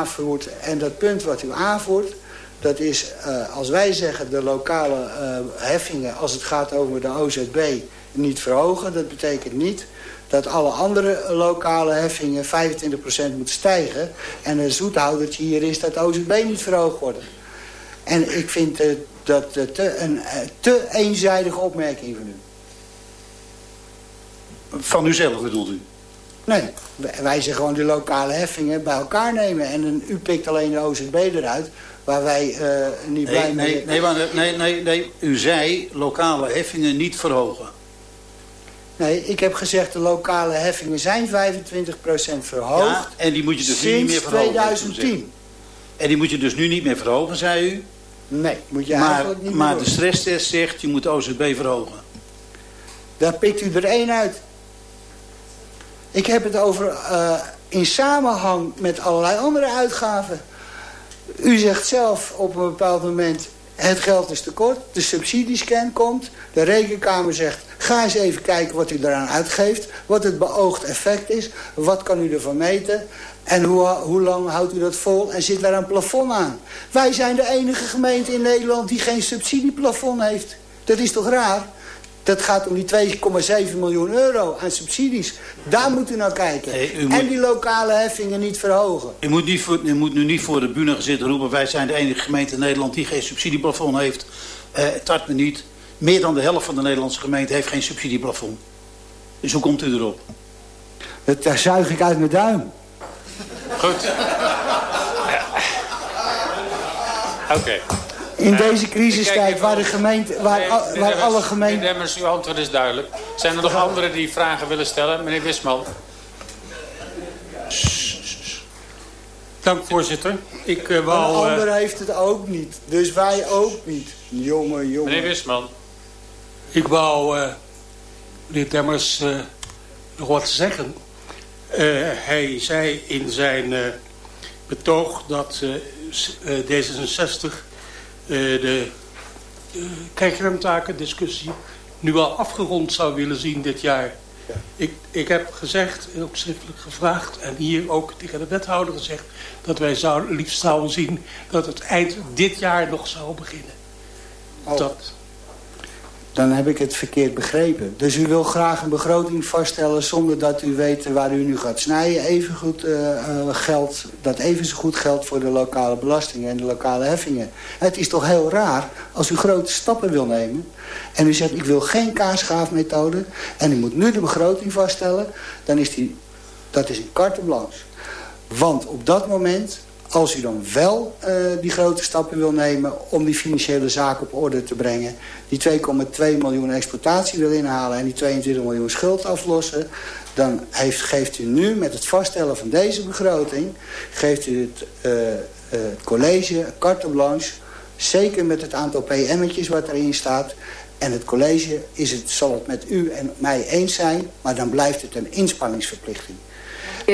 aanvoert en dat punt wat u aanvoert... dat is, uh, als wij zeggen de lokale uh, heffingen... als het gaat over de OZB niet verhogen... dat betekent niet dat alle andere lokale heffingen 25% moeten stijgen... en een zoethoudertje hier is dat de OZB niet verhoogd wordt. En ik vind uh, dat een te eenzijdige opmerking van u. Van uzelf bedoelt u? Nee, wij zeggen gewoon de lokale heffingen bij elkaar nemen. En u pikt alleen de OZB eruit, waar wij uh, niet nee, blij mee... Nee, nee, nee, nee, nee, u zei lokale heffingen niet verhogen. Nee, ik heb gezegd de lokale heffingen zijn 25% verhoogd. Ja, en die moet je dus nu niet meer verhogen. 2010. En die moet je dus nu niet meer verhogen, zei u? Nee, moet je maar, eigenlijk niet Maar meer de stresstest zegt, je moet de OZB verhogen. Daar pikt u er één uit. Ik heb het over uh, in samenhang met allerlei andere uitgaven. U zegt zelf op een bepaald moment... het geld is tekort, de subsidiescan komt... de rekenkamer zegt, ga eens even kijken wat u eraan uitgeeft... wat het beoogd effect is, wat kan u ervan meten... En hoe, hoe lang houdt u dat vol en zit daar een plafond aan? Wij zijn de enige gemeente in Nederland die geen subsidieplafond heeft. Dat is toch raar? Dat gaat om die 2,7 miljoen euro aan subsidies. Daar moet u naar kijken. en die lokale heffingen niet verhogen. U moet, niet voor, u moet nu niet voor de bühne zitten roepen... wij zijn de enige gemeente in Nederland die geen subsidieplafond heeft. Uh, tart me niet. Meer dan de helft van de Nederlandse gemeente heeft geen subsidieplafond. Dus hoe komt u erop? Dat daar zuig ik uit mijn duim. Goed. Oké. In deze crisistijd waar, de gemeente, waar, waar alle gemeenten... Meneer Demmers, uw antwoord is duidelijk. Zijn er nog anderen die vragen willen stellen? Meneer Wisman. Dank voorzitter. Ik, uh, wou, een ander uh... heeft het ook niet. Dus wij ook niet. Jongen, jongen. Meneer Wisman. Ik wou uh, meneer Demmers nog wat zeggen. hij zei in zijn betoog dat D66 eh, de kijkremtakendiscussie nu al afgerond zou willen zien dit jaar. Ja. Ik, ik heb gezegd en ook schriftelijk gevraagd en hier ook tegen de wethouder gezegd... dat wij zou, liefst zouden zien dat het eind dit jaar nog zou beginnen. Oh. Dat, dan heb ik het verkeerd begrepen. Dus u wil graag een begroting vaststellen zonder dat u weet waar u nu gaat snijden. Evengoed, uh, uh, geld, dat even zo goed geldt voor de lokale belastingen en de lokale heffingen. Het is toch heel raar als u grote stappen wil nemen... en u zegt ik wil geen kaarschaafmethode... en u moet nu de begroting vaststellen... dan is die, dat is een carte blanche. Want op dat moment als u dan wel uh, die grote stappen wil nemen om die financiële zaken op orde te brengen... die 2,2 miljoen exploitatie wil inhalen en die 22 miljoen schuld aflossen... dan heeft, geeft u nu met het vaststellen van deze begroting... geeft u het, uh, uh, het college carte blanche... zeker met het aantal PM'tjes wat erin staat... En het college is het, zal het met u en mij eens zijn... maar dan blijft het een inspanningsverplichting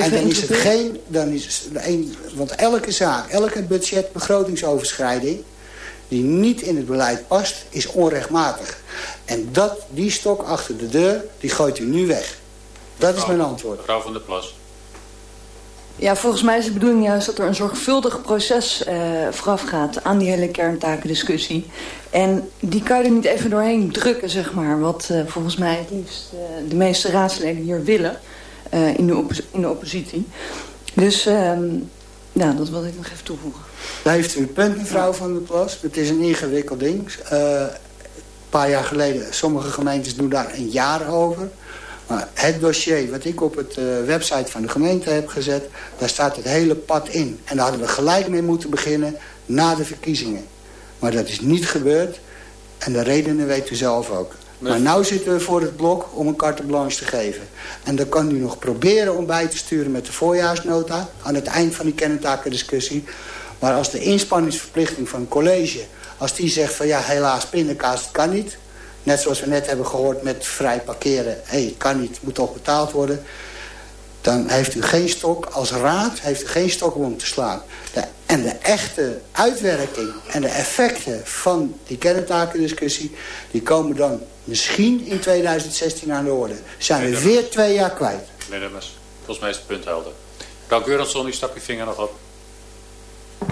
en dan is het geen... Dan is een, want elke zaak, elke budgetbegrotingsoverschrijding... die niet in het beleid past, is onrechtmatig. En dat, die stok achter de deur, die gooit u nu weg. Dat is mijn antwoord. Mevrouw van der Plas. Ja, volgens mij is de bedoeling juist dat er een zorgvuldig proces uh, vooraf gaat aan die hele kerntakendiscussie. En die kan je er niet even doorheen drukken, zeg maar, wat uh, volgens mij het liefst uh, de meeste raadsleden hier willen. Uh, in, de in de oppositie. Dus uh, ja, dat wilde ik nog even toevoegen. Daar heeft u een punt, mevrouw Van der Plas. Het is een ingewikkeld ding. Uh, een paar jaar geleden, sommige gemeentes doen daar een jaar over. Maar het dossier wat ik op het uh, website van de gemeente heb gezet... daar staat het hele pad in. En daar hadden we gelijk mee moeten beginnen na de verkiezingen. Maar dat is niet gebeurd. En de redenen weet u zelf ook. Maar nu zitten we voor het blok om een carte blanche te geven. En dan kan u nog proberen om bij te sturen met de voorjaarsnota... aan het eind van die kennentakendiscussie. Maar als de inspanningsverplichting van een college... als die zegt van ja, helaas, pindakaas, het kan niet... net zoals we net hebben gehoord met vrij parkeren... hé, hey, het kan niet, het moet toch betaald worden dan heeft u geen stok, als raad heeft u geen stok om te slaan. De, en de echte uitwerking en de effecten van die kerntakendiscussie... die komen dan misschien in 2016 aan de orde. Zijn we weer twee jaar kwijt. Meneer Demmers, volgens mij is het punt helder. Mevrouw Geuransson, die stak je vinger nog op.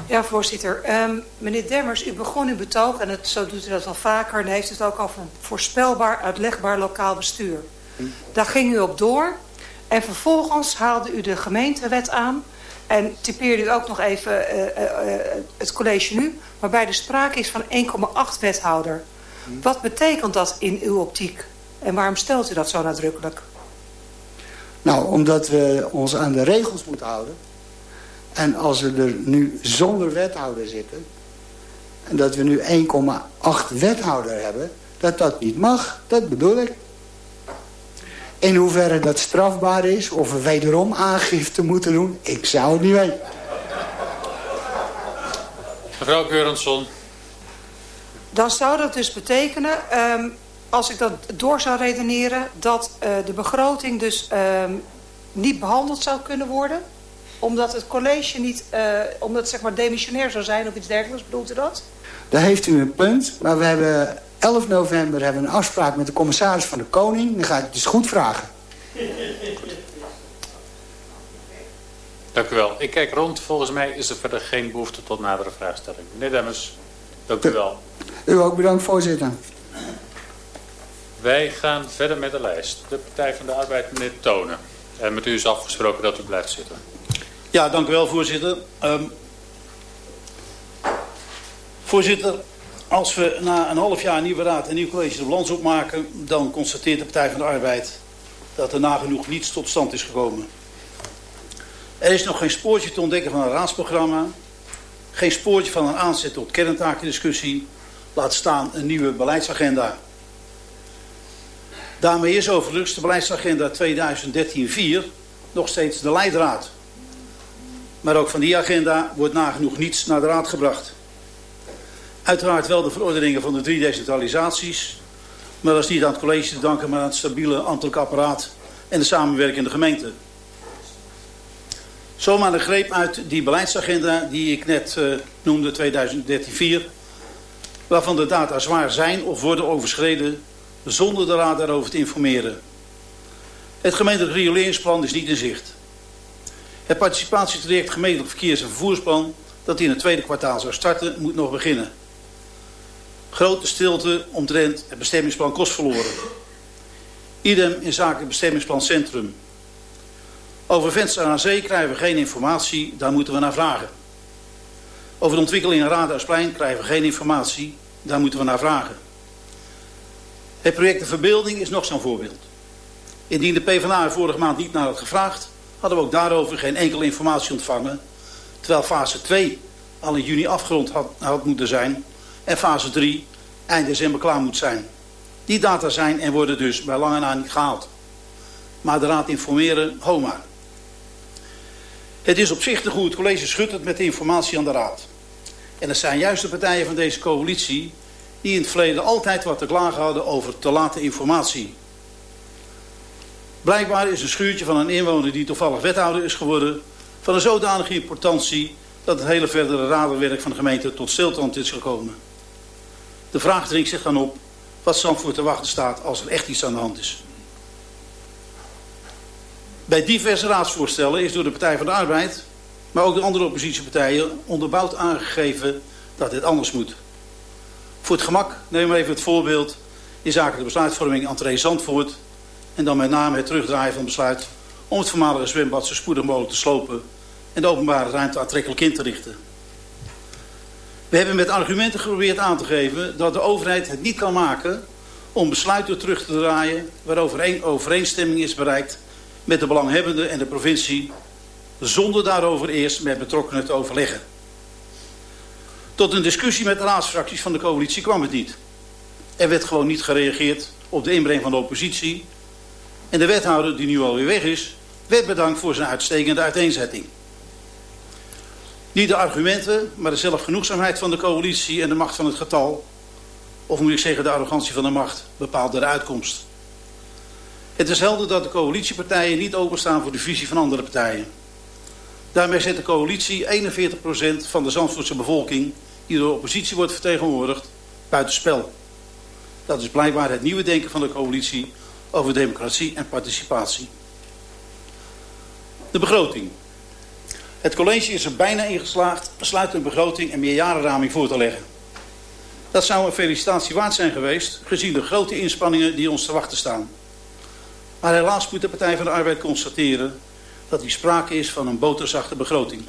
Ja, voorzitter. Um, meneer Demmers, u begon uw betoog, en het, zo doet u dat al vaker... en heeft het ook over voorspelbaar, uitlegbaar lokaal bestuur. Daar ging u op door. En vervolgens haalde u de gemeentewet aan... en typeerde u ook nog even uh, uh, uh, het college nu... waarbij er sprake is van 1,8 wethouder. Wat betekent dat in uw optiek? En waarom stelt u dat zo nadrukkelijk? Nou, omdat we ons aan de regels moeten houden. En als we er nu zonder wethouder zitten... en dat we nu 1,8 wethouder hebben... dat dat niet mag, dat bedoel ik. In hoeverre dat strafbaar is... of we wederom aangifte moeten doen... ik zou het niet weten. Mevrouw Keurensson. Dan zou dat dus betekenen... Um, als ik dat door zou redeneren... dat uh, de begroting dus um, niet behandeld zou kunnen worden omdat het college niet, uh, omdat het zeg maar demissionair zou zijn of iets dergelijks, bedoelt u dat? Daar heeft u een punt, maar we hebben 11 november hebben we een afspraak met de commissaris van de Koning. Dan ga ik het dus goed vragen. Dank u wel. Ik kijk rond. Volgens mij is er verder geen behoefte tot nadere vraagstelling. Meneer Demmers, dank u wel. U ook bedankt, voorzitter. Wij gaan verder met de lijst. De Partij van de Arbeid, meneer Tonen. En met u is afgesproken dat u blijft zitten. Ja, dank u wel, voorzitter. Um, voorzitter, als we na een half jaar nieuwe raad en nieuw college de balans opmaken... dan constateert de Partij van de Arbeid dat er nagenoeg niets tot stand is gekomen. Er is nog geen spoortje te ontdekken van een raadsprogramma. Geen spoortje van een aanzet tot kerntakendiscussie. Laat staan een nieuwe beleidsagenda. Daarmee is overigens de beleidsagenda 2013-4 nog steeds de leidraad. Maar ook van die agenda wordt nagenoeg niets naar de raad gebracht. Uiteraard wel de verordeningen van de drie decentralisaties. Maar dat is niet aan het college te danken, maar aan het stabiele ambtelijk apparaat en de samenwerkende gemeente. Zomaar een greep uit die beleidsagenda die ik net uh, noemde, 2013-4. Waarvan de data zwaar zijn of worden overschreden zonder de raad daarover te informeren. Het gemeentelijk rioleringsplan is niet in zicht. Het participatietraject gemeentelijk verkeers- en vervoersplan... dat in het tweede kwartaal zou starten, moet nog beginnen. Grote stilte omtrent het bestemmingsplan kost verloren. Idem in zaken bestemmingsplan Centrum. Over Venster aan Zee krijgen we geen informatie, daar moeten we naar vragen. Over de ontwikkeling in Raadhuisplein krijgen we geen informatie, daar moeten we naar vragen. Het project de Verbeelding is nog zo'n voorbeeld. Indien de PvdA er vorige maand niet naar had gevraagd hadden we ook daarover geen enkele informatie ontvangen. Terwijl fase 2 al in juni afgerond had moeten zijn. En fase 3 eind december klaar moet zijn. Die data zijn en worden dus bij lange na niet gehaald. Maar de raad informeren, homa. Het is op zich te goed. Het college schudt het met de informatie aan de raad. En het zijn juist de partijen van deze coalitie... die in het verleden altijd wat te klagen hadden over te late informatie. Blijkbaar is een schuurtje van een inwoner die toevallig wethouder is geworden... van een zodanige importantie dat het hele verdere radenwerk van de gemeente tot stilstand is gekomen. De vraag dringt zich dan op wat Zandvoort te wachten staat als er echt iets aan de hand is. Bij diverse raadsvoorstellen is door de Partij van de Arbeid, maar ook de andere oppositiepartijen, onderbouwd aangegeven dat dit anders moet. Voor het gemak nemen we even het voorbeeld in zaken de besluitvorming Entree Zandvoort en dan met name het terugdraaien van besluit om het voormalige zwembad zo spoedig mogelijk te slopen en de openbare ruimte aantrekkelijk in te richten. We hebben met argumenten geprobeerd aan te geven dat de overheid het niet kan maken om besluiten terug te draaien waarover een overeenstemming is bereikt met de belanghebbenden en de provincie zonder daarover eerst met betrokkenen te overleggen. Tot een discussie met de raadsfracties van de coalitie kwam het niet. Er werd gewoon niet gereageerd op de inbreng van de oppositie en de wethouder, die nu alweer weg is, werd bedankt voor zijn uitstekende uiteenzetting. Niet de argumenten, maar de zelfgenoegzaamheid van de coalitie en de macht van het getal. Of moet ik zeggen de arrogantie van de macht bepaalde de uitkomst. Het is helder dat de coalitiepartijen niet openstaan voor de visie van andere partijen. Daarmee zet de coalitie 41% van de Zandvoortse bevolking, die door de oppositie wordt vertegenwoordigd, buitenspel. Dat is blijkbaar het nieuwe denken van de coalitie over democratie en participatie. De begroting. Het college is er bijna in geslaagd besluitende begroting en meerjarenraming voor te leggen. Dat zou een felicitatie waard zijn geweest, gezien de grote inspanningen die ons te wachten staan. Maar helaas moet de Partij van de Arbeid constateren dat hier sprake is van een boterzachte begroting.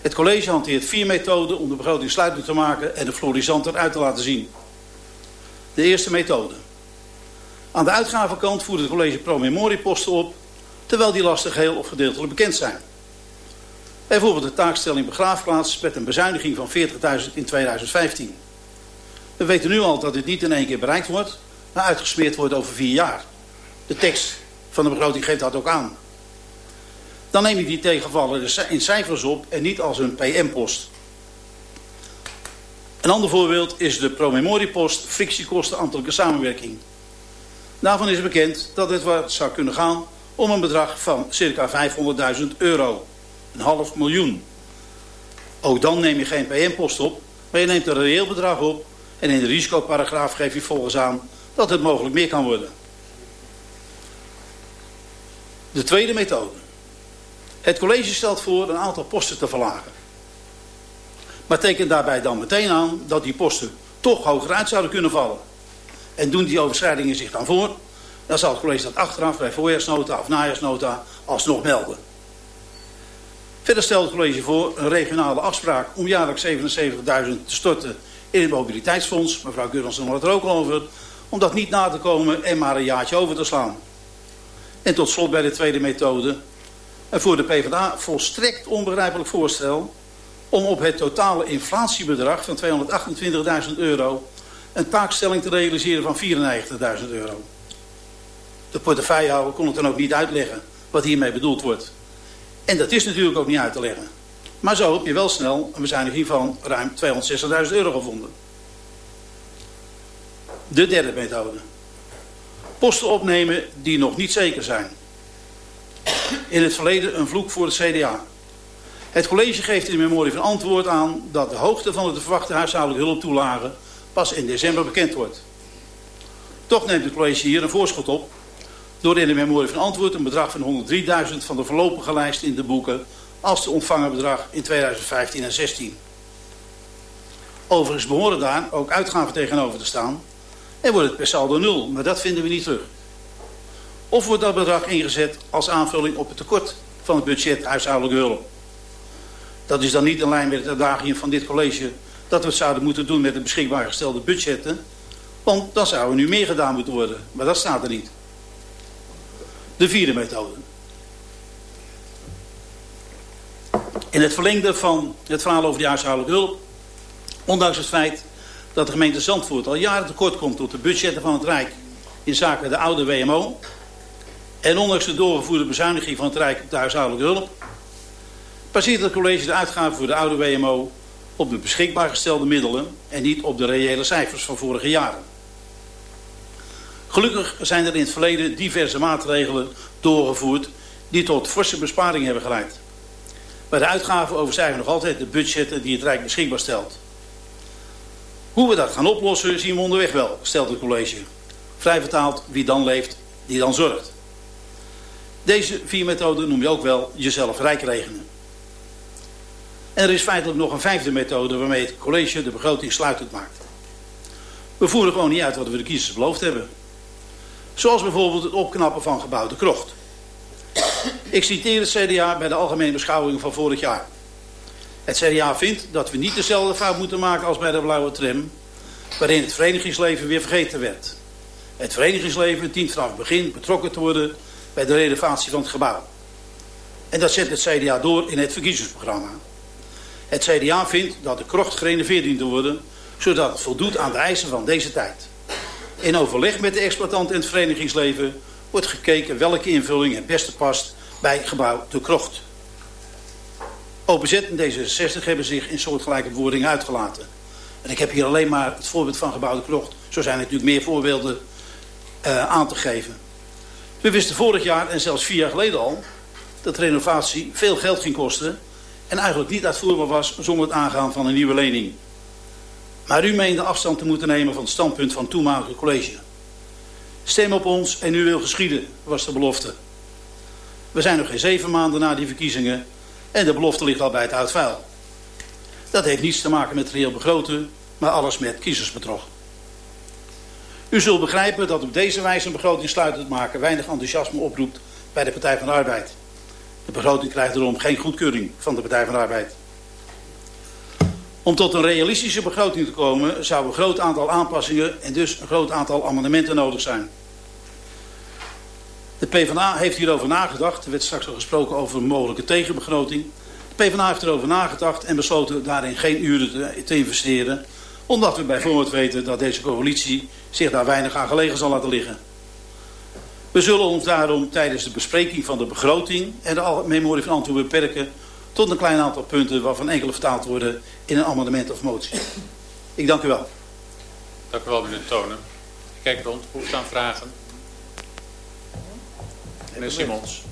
Het college hanteert vier methoden om de begroting sluitend te maken en de florisant eruit te laten zien. De eerste methode. Aan de uitgavenkant voert het college pro-memorieposten op, terwijl die lasten geheel of gedeeltelijk bekend zijn. Bijvoorbeeld de taakstelling begraafplaats met een bezuiniging van 40.000 in 2015. We weten nu al dat dit niet in één keer bereikt wordt, maar uitgesmeerd wordt over vier jaar. De tekst van de begroting geeft dat ook aan. Dan neem ik die tegenvallen in cijfers op en niet als een PM-post. Een ander voorbeeld is de promemoriepost frictiekosten ambtelijke samenwerking. Daarvan is bekend dat het zou kunnen gaan om een bedrag van circa 500.000 euro. Een half miljoen. Ook dan neem je geen PM-post op, maar je neemt een reëel bedrag op en in de risicoparagraaf geef je volgens aan dat het mogelijk meer kan worden. De tweede methode. Het college stelt voor een aantal posten te verlagen. Maar tekent daarbij dan meteen aan dat die posten toch hoger uit zouden kunnen vallen. En doen die overschrijdingen zich dan voor, dan zal het college dat achteraf bij voorjaarsnota of najaarsnota alsnog melden. Verder stelt het college voor een regionale afspraak om jaarlijks 77.000 te storten in het mobiliteitsfonds. Mevrouw Gurrensen had het er ook al over. Om dat niet na te komen en maar een jaartje over te slaan. En tot slot bij de tweede methode. En voor de PvdA volstrekt onbegrijpelijk voorstel om op het totale inflatiebedrag van 228.000 euro een taakstelling te realiseren van 94.000 euro. De portefeuillehouder kon het dan ook niet uitleggen wat hiermee bedoeld wordt. En dat is natuurlijk ook niet uit te leggen. Maar zo heb je wel snel een bezuiniging van ruim 260.000 euro gevonden. De derde methode. Posten opnemen die nog niet zeker zijn. In het verleden een vloek voor het CDA. Het college geeft in de memorie van antwoord aan dat de hoogte van de verwachte huishoudelijke hulptoelage pas in december bekend wordt. Toch neemt het college hier een voorschot op door in de memorie van antwoord een bedrag van 103.000 van de voorlopige lijst in te boeken als te ontvangen bedrag in 2015 en 16. Overigens behoren daar ook uitgaven tegenover te staan en wordt het per saldo nul, maar dat vinden we niet terug. Of wordt dat bedrag ingezet als aanvulling op het tekort van het budget huishoudelijke hulp. Dat is dan niet in lijn met het adagium van dit college dat we het zouden moeten doen met de beschikbaar gestelde budgetten. Want dan zou er nu meer gedaan moeten worden. Maar dat staat er niet. De vierde methode. In het verlengde van het verhaal over de huishoudelijke hulp. Ondanks het feit dat de gemeente Zandvoort al jaren tekort komt tot de budgetten van het Rijk in zaken de oude WMO. En ondanks de doorgevoerde bezuiniging van het Rijk op de huishoudelijke hulp. Baseert het college de uitgaven voor de oude WMO op de beschikbaar gestelde middelen en niet op de reële cijfers van vorige jaren. Gelukkig zijn er in het verleden diverse maatregelen doorgevoerd die tot forse besparingen hebben geleid. Bij de uitgaven overstijgen nog altijd de budgetten die het Rijk beschikbaar stelt. Hoe we dat gaan oplossen zien we onderweg wel, stelt het college. Vrij vertaald, wie dan leeft, die dan zorgt. Deze vier methoden noem je ook wel jezelf rijk regenen. En er is feitelijk nog een vijfde methode waarmee het college de begroting sluitend maakt. We voeren gewoon niet uit wat we de kiezers beloofd hebben. Zoals bijvoorbeeld het opknappen van gebouwde krocht. Ik citeer het CDA bij de algemene beschouwing van vorig jaar. Het CDA vindt dat we niet dezelfde fout moeten maken als bij de blauwe tram... waarin het verenigingsleven weer vergeten werd. Het verenigingsleven dient vanaf het begin betrokken te worden bij de renovatie van het gebouw. En dat zet het CDA door in het verkiezingsprogramma. Het CDA vindt dat de krocht gerenoveerd dient te worden... zodat het voldoet aan de eisen van deze tijd. In overleg met de exploitant en het verenigingsleven... wordt gekeken welke invulling het beste past bij gebouw De Krocht. OPZ en D66 hebben zich in soortgelijke bewoordingen uitgelaten. En ik heb hier alleen maar het voorbeeld van gebouw De Krocht. Zo zijn er natuurlijk meer voorbeelden uh, aan te geven. We wisten vorig jaar en zelfs vier jaar geleden al... dat renovatie veel geld ging kosten en eigenlijk niet uitvoerbaar was zonder het aangaan van een nieuwe lening. Maar u meende afstand te moeten nemen van het standpunt van het toenmalige college. Stem op ons en u wil geschieden, was de belofte. We zijn nog geen zeven maanden na die verkiezingen En de belofte ligt al bij het uitvuil. Dat heeft niets te maken met reëel begroten, maar alles met kiezersbedrog. U zult begrijpen dat op deze wijze een begroting sluitend maken weinig enthousiasme oproept bij de Partij van de Arbeid. De begroting krijgt daarom geen goedkeuring van de Partij van de Arbeid. Om tot een realistische begroting te komen zou een groot aantal aanpassingen en dus een groot aantal amendementen nodig zijn. De PvdA heeft hierover nagedacht. Er werd straks al gesproken over een mogelijke tegenbegroting. De PvdA heeft erover nagedacht en besloten daarin geen uren te, te investeren. Omdat we bijvoorbeeld weten dat deze coalitie zich daar weinig aan gelegen zal laten liggen. We zullen ons daarom tijdens de bespreking van de begroting en de memorie van Antwoord beperken tot een klein aantal punten waarvan enkele vertaald worden in een amendement of motie. Ik dank u wel. Dank u wel, meneer Tonen. kijk rond, hoeft aan vragen. Meneer Simons.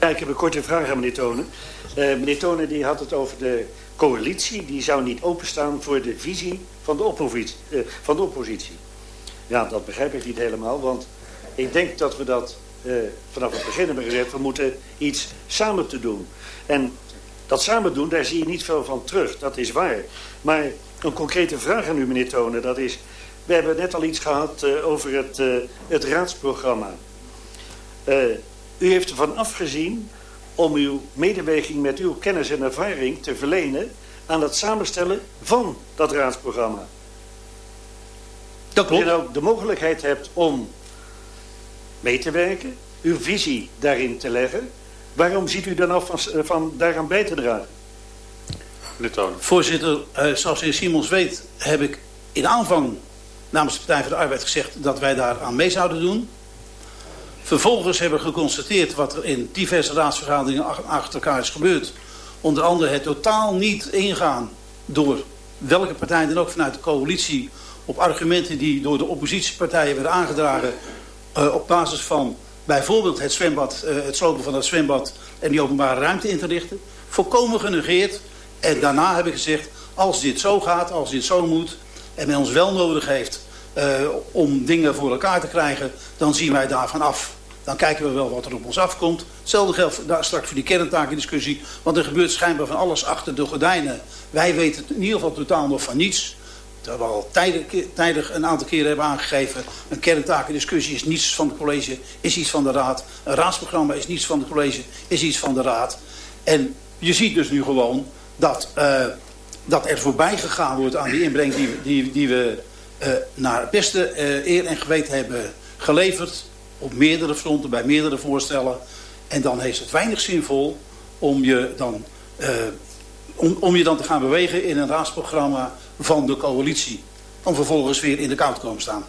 Ja, ik heb een korte vraag aan meneer Tonen. Uh, meneer Tonen die had het over de coalitie. Die zou niet openstaan voor de visie van de, oppositie, uh, van de oppositie. Ja, dat begrijp ik niet helemaal. Want ik denk dat we dat uh, vanaf het begin hebben gezegd. We moeten iets samen te doen. En dat samen doen, daar zie je niet veel van terug. Dat is waar. Maar een concrete vraag aan u, meneer Tonen, dat is... We hebben net al iets gehad uh, over het, uh, het raadsprogramma. Uh, u heeft ervan afgezien om uw medeweging met uw kennis en ervaring te verlenen aan het samenstellen van dat raadsprogramma. Dat klopt. Dat u ook de mogelijkheid hebt om mee te werken, uw visie daarin te leggen Waarom ziet u dan af van, van daaraan bij te dragen? Voorzitter, uh, zoals de heer Simons weet heb ik in aanvang namens de Partij voor de Arbeid gezegd dat wij daar aan mee zouden doen. Vervolgens hebben we geconstateerd wat er in diverse raadsvergaderingen achter elkaar is gebeurd. Onder andere het totaal niet ingaan door welke partij dan ook vanuit de coalitie op argumenten die door de oppositiepartijen werden aangedragen uh, op basis van bijvoorbeeld het, zwembad, uh, het slopen van het zwembad en die openbare ruimte in te richten. Volkomen genegeerd. En daarna heb ik gezegd, als dit zo gaat, als dit zo moet... en men ons wel nodig heeft uh, om dingen voor elkaar te krijgen... dan zien wij daarvan af. Dan kijken we wel wat er op ons afkomt. Hetzelfde geldt daar straks voor die kerntakendiscussie. Want er gebeurt schijnbaar van alles achter de gordijnen. Wij weten in ieder geval totaal nog van niets. Terwijl we al tijdig, tijdig een aantal keren hebben aangegeven... een kerntakendiscussie is niets van het college, is iets van de raad. Een raadsprogramma is niets van het college, is iets van de raad. En je ziet dus nu gewoon dat, uh, dat er voorbij gegaan wordt aan die inbreng... die, die, die we uh, naar beste uh, eer en geweten hebben geleverd... op meerdere fronten, bij meerdere voorstellen. En dan heeft het weinig zinvol om je dan, om, om je dan te gaan bewegen in een raadsprogramma van de coalitie. Om vervolgens weer in de kou te komen staan.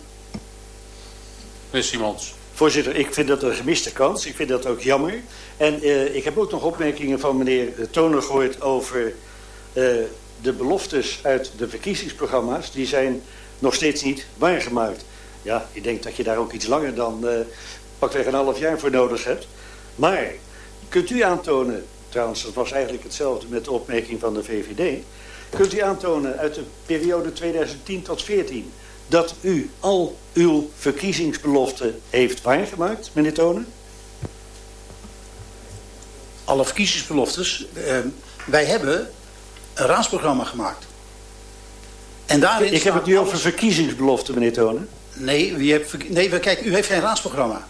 Meneer Simons. Voorzitter, ik vind dat een gemiste kans. Ik vind dat ook jammer. En uh, ik heb ook nog opmerkingen van meneer Toner gehoord over uh, de beloftes uit de verkiezingsprogramma's. Die zijn nog steeds niet waargemaakt. Ja, ik denk dat je daar ook iets langer dan uh, pakweg een half jaar voor nodig hebt. Maar kunt u aantonen, trouwens dat was eigenlijk hetzelfde met de opmerking van de VVD... Kunt u aantonen uit de periode 2010 tot 2014 dat u al uw verkiezingsbeloften heeft waargemaakt, meneer Tonen? Alle verkiezingsbeloftes. Uh, wij hebben een raadsprogramma gemaakt. En daarin Ik heb het nu alles... over verkiezingsbeloften, meneer Tonen. Nee, u hebt, nee, kijk, u heeft geen raadsprogramma.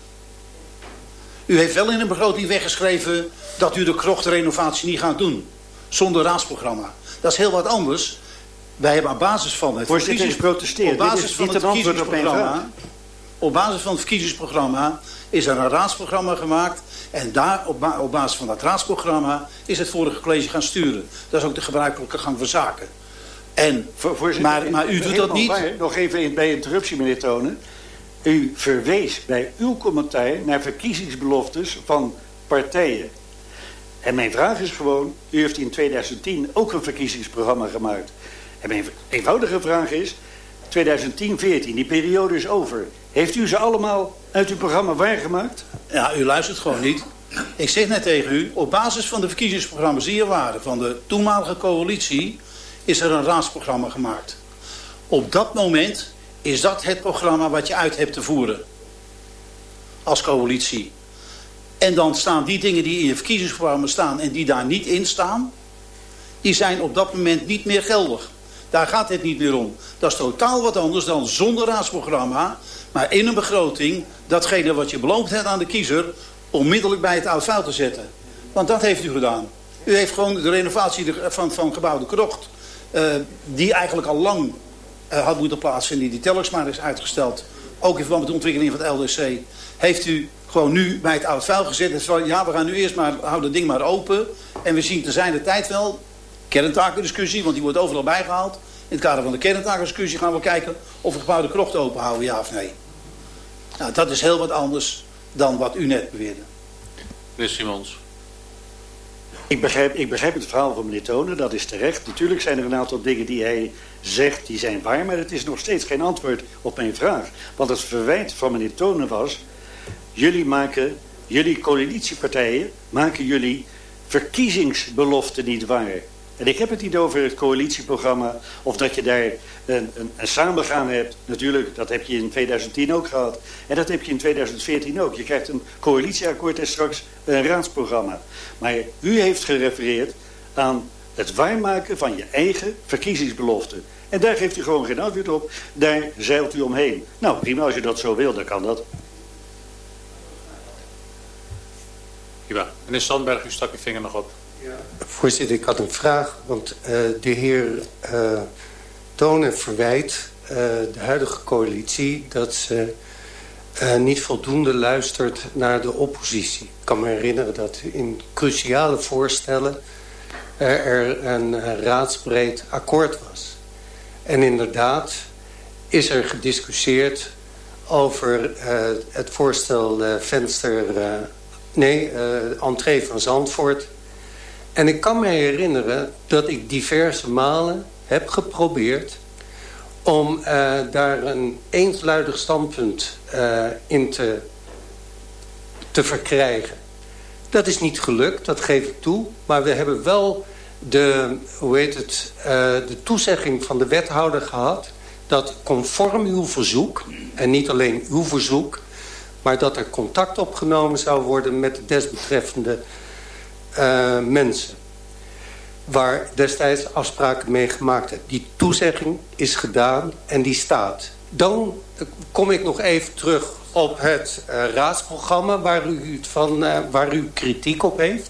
U heeft wel in een begroting weggeschreven dat u de krochtrenovatie niet gaat doen. Zonder raadsprogramma. Dat is heel wat anders. Wij hebben op basis van het. Op basis van het verkiezingsprogramma... Op basis van het verkiezingsprogramma is er een raadsprogramma gemaakt. En daar, op, ba op basis van dat raadsprogramma, is het vorige college gaan sturen. Dat is ook de gebruikelijke gang van zaken. En, maar, maar u doet dat niet. Waar, nog even bij interruptie, meneer Tonen. U verwees bij uw commentaar naar verkiezingsbeloftes van partijen. En mijn vraag is gewoon, u heeft in 2010 ook een verkiezingsprogramma gemaakt. En mijn eenvoudige vraag is, 2010-14, die periode is over. Heeft u ze allemaal uit uw programma waargemaakt? Ja, u luistert gewoon niet. Ik zeg net tegen u, op basis van de verkiezingsprogramma's die er waren... van de toenmalige coalitie, is er een raadsprogramma gemaakt. Op dat moment is dat het programma wat je uit hebt te voeren. Als coalitie. En dan staan die dingen die in je verkiezingsprogramma staan en die daar niet in staan, die zijn op dat moment niet meer geldig. Daar gaat het niet meer om. Dat is totaal wat anders dan zonder raadsprogramma, maar in een begroting datgene wat je beloofd hebt aan de kiezer onmiddellijk bij het oud vuil te zetten. Want dat heeft u gedaan. U heeft gewoon de renovatie van, van de Krocht, uh, die eigenlijk al lang uh, had moeten plaatsvinden, die telkens maar is uitgesteld, ook in verband met de ontwikkeling van het LDC, heeft u gewoon nu bij het oud vuil gezet. Dus ja, we gaan nu eerst maar, houden het ding maar open. En we zien te zijn de tijd wel, kerntakendiscussie, want die wordt overal bijgehaald. In het kader van de kerntakendiscussie gaan we kijken of we gebouw de krocht open houden, ja of nee. Nou, dat is heel wat anders dan wat u net beweerde. Meneer Simons. Ik begrijp, ik begrijp het verhaal van meneer Tonen, dat is terecht. Natuurlijk zijn er een aantal dingen die hij zegt, die zijn waar... maar het is nog steeds geen antwoord op mijn vraag. Want het verwijt van meneer Tonen was... jullie maken, jullie coalitiepartijen maken jullie verkiezingsbeloften niet waar. En ik heb het niet over het coalitieprogramma of dat je daar een, een, samengaan hebt. Natuurlijk, dat heb je in 2010 ook gehad. En dat heb je in 2014 ook. Je krijgt een coalitieakkoord en straks een raadsprogramma. Maar u heeft gerefereerd aan het waarmaken van je eigen verkiezingsbelofte. En daar geeft u gewoon geen antwoord op. Daar zeilt u omheen. Nou, prima, als je dat zo wil, dan kan dat. Ja, meneer Sandberg, u stak uw vinger nog op. Voorzitter, ik had een vraag. Want uh, de heer uh, Tonen verwijt uh, de huidige coalitie... dat ze niet voldoende luistert naar de oppositie. Ik kan me herinneren dat in cruciale voorstellen... er een raadsbreed akkoord was. En inderdaad is er gediscussieerd over het voorstel venster... nee, entree van Zandvoort en ik kan me herinneren dat ik diverse malen heb geprobeerd... om uh, daar een eensluidig standpunt uh, in te, te verkrijgen. Dat is niet gelukt, dat geef ik toe. Maar we hebben wel de, hoe heet het, uh, de toezegging van de wethouder gehad... dat conform uw verzoek, en niet alleen uw verzoek... maar dat er contact opgenomen zou worden met de desbetreffende uh, mensen. Waar destijds afspraken mee gemaakt hebben. Die toezegging is gedaan en die staat. Dan kom ik nog even terug op het uh, raadsprogramma waar u, van, uh, waar u kritiek op heeft.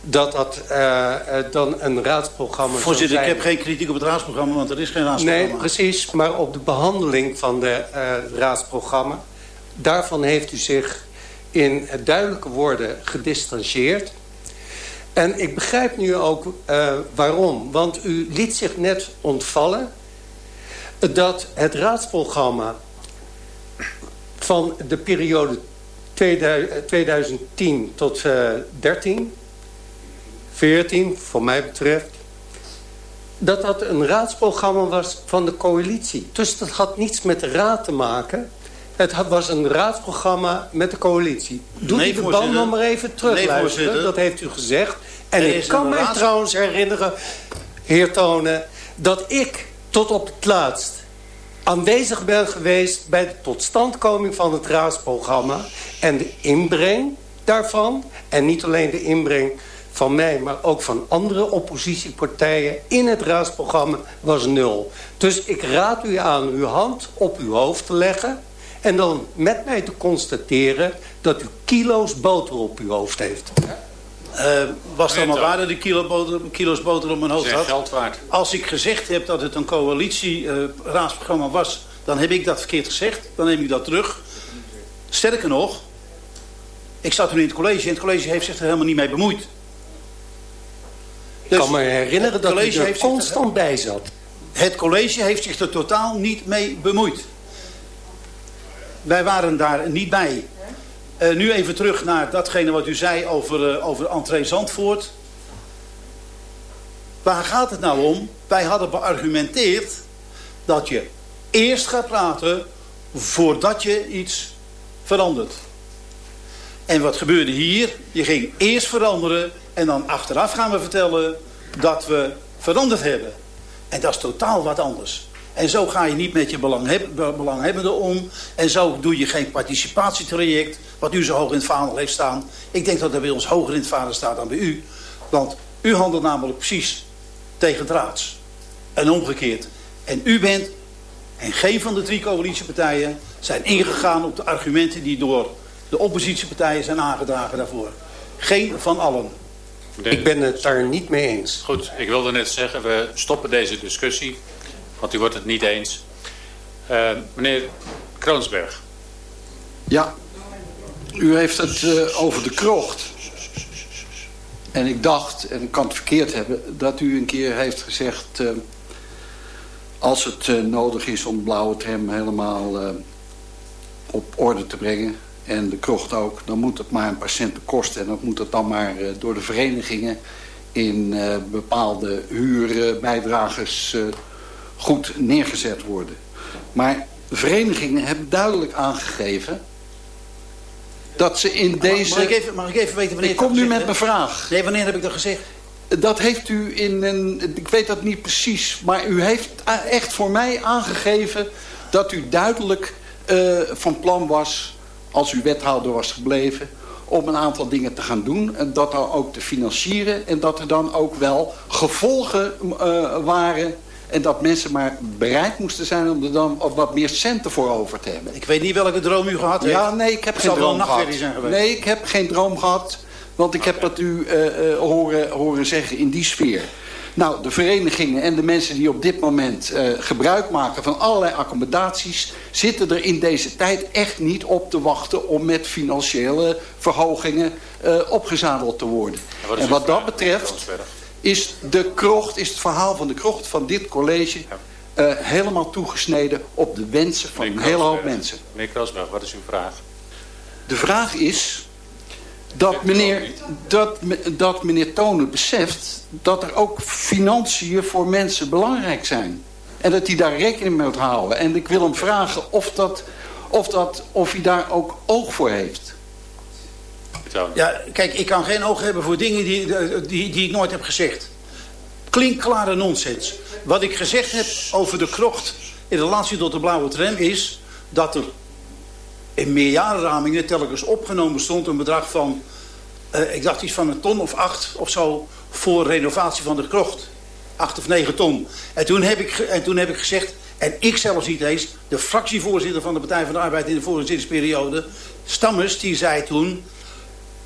Dat dat uh, dan een raadsprogramma Voorzitter, zijn. ik heb geen kritiek op het raadsprogramma, want er is geen raadsprogramma. Nee, precies, maar op de behandeling van de raadsprogramma. Daarvan heeft u zich in duidelijke woorden gedistanceerd. En ik begrijp nu ook uh, waarom. Want u liet zich net ontvallen dat het raadsprogramma van de periode 2010 tot uh, 13, 14 voor mij betreft, dat dat een raadsprogramma was van de coalitie. Dus dat had niets met de raad te maken. Het was een raadsprogramma met de coalitie. Doe nee, die de band nog maar even terug, nee, Dat heeft u gezegd. En ik kan mij trouwens herinneren, heer Tonen... dat ik tot op het laatst aanwezig ben geweest... bij de totstandkoming van het raadsprogramma... en de inbreng daarvan. En niet alleen de inbreng van mij, maar ook van andere oppositiepartijen... in het raadsprogramma was nul. Dus ik raad u aan uw hand op uw hoofd te leggen... en dan met mij te constateren dat u kilo's boter op uw hoofd heeft. Uh, was het allemaal waar dat ik kilo boter, kilo's boter op mijn hoofd had? geld waard. Als ik gezegd heb dat het een coalitieraadsprogramma uh, was... dan heb ik dat verkeerd gezegd. Dan neem ik dat terug. Sterker nog... Ik zat toen in het college en het college heeft zich er helemaal niet mee bemoeid. Dus ik kan me herinneren dat hij er constant bij zat. Het college heeft zich er totaal niet mee bemoeid. Wij waren daar niet bij. Uh, nu even terug naar datgene wat u zei over, uh, over Zandvoort. Waar gaat het nou om? Wij hadden beargumenteerd dat je eerst gaat praten voordat je iets verandert. En wat gebeurde hier? Je ging eerst veranderen en dan achteraf gaan we vertellen dat we veranderd hebben. En dat is totaal wat anders. En zo ga je niet met je belanghebbenden om. En zo doe je geen participatietraject, wat u zo hoog in het vaandel heeft staan. Ik denk dat dat bij ons hoger in het vaandel staat dan bij u. Want u handelt namelijk precies tegen draads. En omgekeerd. En u bent, en geen van de drie coalitiepartijen... zijn ingegaan op de argumenten die door de oppositiepartijen zijn aangedragen daarvoor. Geen van allen. Ik ben het daar niet mee eens. Goed, ik wilde net zeggen, we stoppen deze discussie. Want u wordt het niet eens. Uh, meneer Kroonsberg. Ja, u heeft het uh, over de krocht. En ik dacht, en ik kan het verkeerd hebben... dat u een keer heeft gezegd... Uh, als het nodig is om blauwe tram helemaal op orde te brengen en de krocht ook, dan moet het maar een paar centen kosten. En dan moet het dan maar door de verenigingen in bepaalde huurbijdragers goed neergezet worden. Maar verenigingen hebben duidelijk aangegeven dat ze in deze... Mag ik, even, mag ik even weten wanneer ik kom nu met mijn vraag. Nee, wanneer heb ik dat gezegd? Dat heeft u in een... Ik weet dat niet precies, maar u heeft echt voor mij aangegeven... dat u duidelijk van plan was als u wethouder was gebleven om een aantal dingen te gaan doen. En dat er ook te financieren. En dat er dan ook wel gevolgen uh, waren. En dat mensen maar bereid moesten zijn om er dan wat meer centen voor over te hebben. Ik weet niet welke droom u gehad heeft. Ja, nee, ik heb geen droom gehad. Zijn geweest. Nee, ik heb geen droom gehad. Want ik okay. heb dat u uh, uh, horen, horen zeggen in die sfeer. Nou, de verenigingen en de mensen die op dit moment uh, gebruik maken van allerlei accommodaties... zitten er in deze tijd echt niet op te wachten om met financiële verhogingen uh, opgezadeld te worden. En wat, en wat dat betreft is de krocht, is het verhaal van de krocht van dit college... Uh, helemaal toegesneden op de wensen van een hele hoop mensen. Meneer Kroosberg, wat is uw vraag? De vraag is dat meneer, dat, dat meneer Tonen beseft dat er ook financiën voor mensen belangrijk zijn. En dat hij daar rekening mee moet houden. En ik wil hem vragen of, dat, of, dat, of hij daar ook oog voor heeft. Ja, kijk, ik kan geen oog hebben voor dingen die, die, die ik nooit heb gezegd. Klinkklare nonsens. Wat ik gezegd heb over de krocht in relatie tot de blauwe tram is... dat er in meerjarenramingen telkens opgenomen stond een bedrag van... Uh, ik dacht iets van een ton of acht of zo voor renovatie van de krocht. Acht of negen ton. En toen heb ik, en toen heb ik gezegd, en ik zelfs niet eens... de fractievoorzitter van de Partij van de Arbeid in de voorzittersperiode... Stammers, die zei toen...